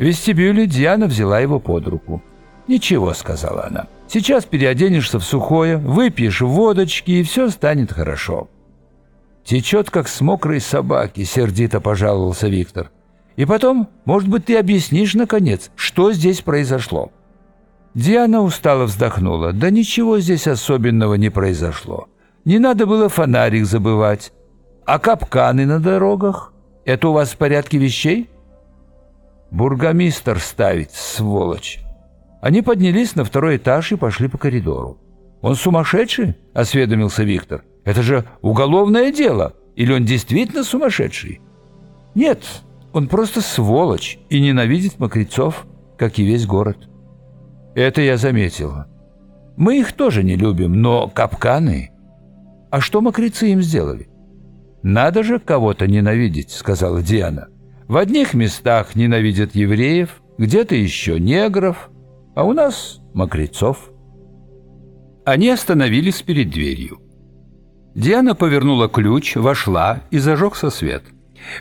Вестибюле Диана взяла его под руку. «Ничего», — сказала она. «Сейчас переоденешься в сухое, выпьешь водочки, и все станет хорошо». «Течет, как с мокрой собаки», — сердито пожаловался Виктор. «И потом, может быть, ты объяснишь, наконец, что здесь произошло?» Диана устало вздохнула. «Да ничего здесь особенного не произошло. Не надо было фонарик забывать. А капканы на дорогах? Это у вас в порядке вещей?» «Бургомистр ставит, сволочь!» Они поднялись на второй этаж и пошли по коридору. «Он сумасшедший?» — осведомился Виктор. «Это же уголовное дело! Или он действительно сумасшедший?» «Нет, он просто сволочь и ненавидит мокрецов, как и весь город». «Это я заметила. Мы их тоже не любим, но капканы...» «А что мокрецы им сделали?» «Надо же кого-то ненавидеть», — сказала Диана. «В одних местах ненавидят евреев, где-то еще негров, а у нас мокрецов». Они остановились перед дверью. Диана повернула ключ, вошла и зажегся свет.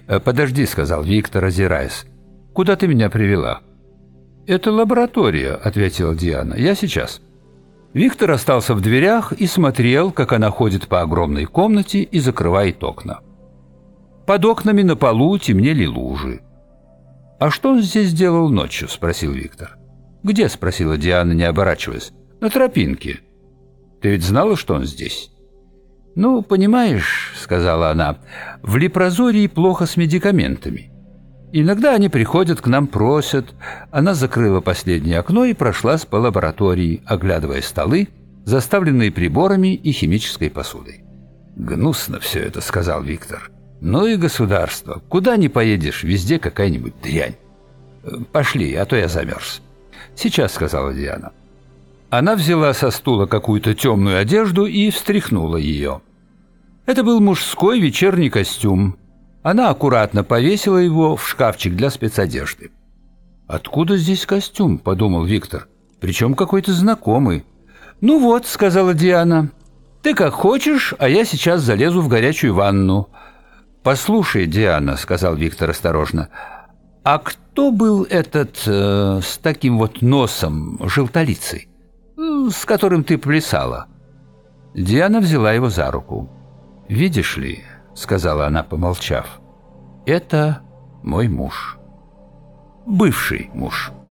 «Э, «Подожди», — сказал Виктор, озираясь. «Куда ты меня привела?» «Это лаборатория», — ответила Диана. «Я сейчас». Виктор остался в дверях и смотрел, как она ходит по огромной комнате и закрывает окна. Под окнами на полу темнели лужи. «А что он здесь делал ночью?» — спросил Виктор. «Где?» — спросила Диана, не оборачиваясь. «На тропинке». «Ты ведь знала, что он здесь?» «Ну, понимаешь», — сказала она, — «в лепрозории плохо с медикаментами. Иногда они приходят к нам, просят». Она закрыла последнее окно и прошлась по лаборатории, оглядывая столы, заставленные приборами и химической посудой. «Гнусно все это», — сказал Виктор. «Ну и государство. Куда не поедешь, везде какая-нибудь дрянь. Пошли, а то я замерз». «Сейчас», — сказала Диана. Она взяла со стула какую-то темную одежду и встряхнула ее. Это был мужской вечерний костюм. Она аккуратно повесила его в шкафчик для спецодежды. «Откуда здесь костюм?» – подумал Виктор. «Причем какой-то знакомый». «Ну вот», – сказала Диана. «Ты как хочешь, а я сейчас залезу в горячую ванну». «Послушай, Диана», – сказал Виктор осторожно, – «а кто был этот э, с таким вот носом, желтолицей?» с которым ты плясала». Диана взяла его за руку. «Видишь ли», — сказала она, помолчав, — «это мой муж, бывший муж».